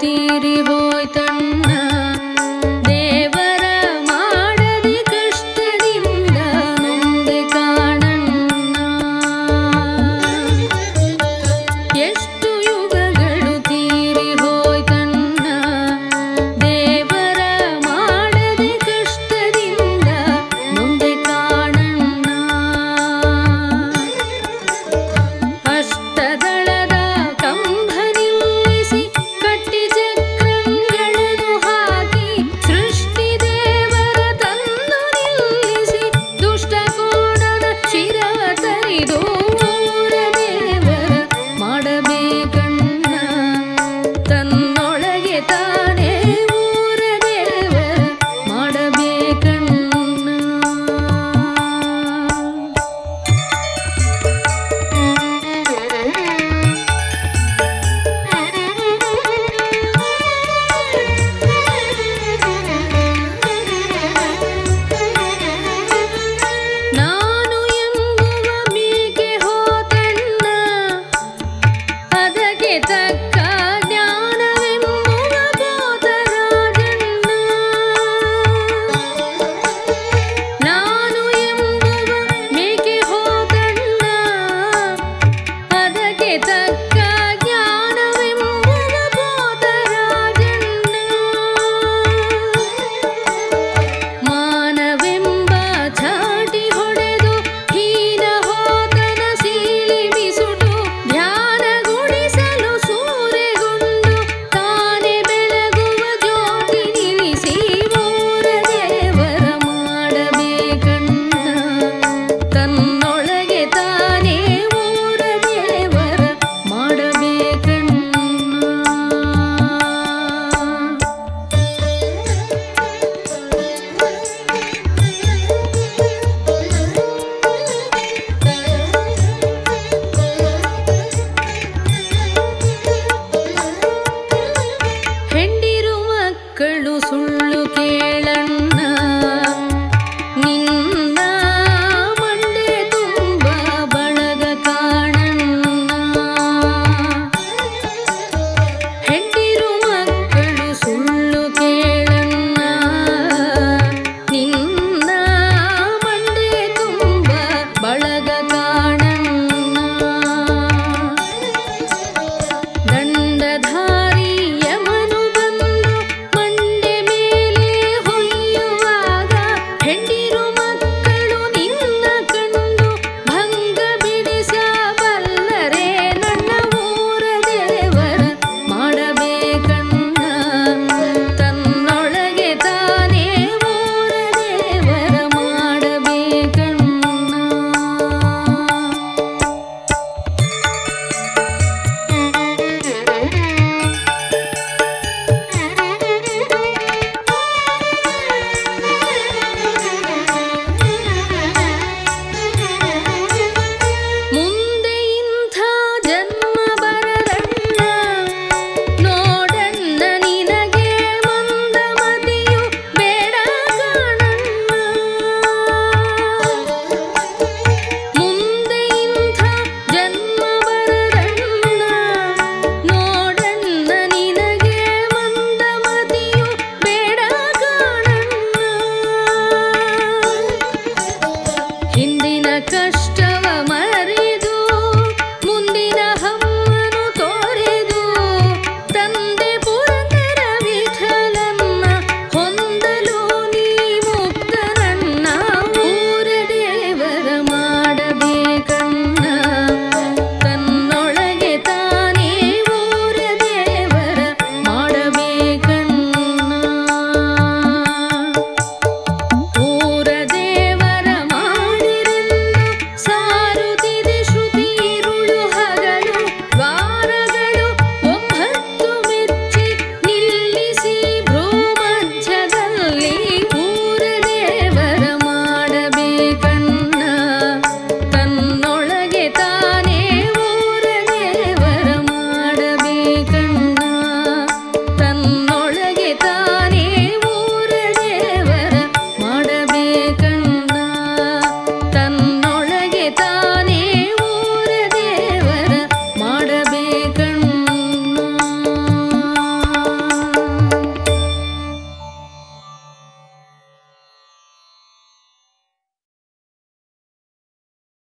तेरी बोई तन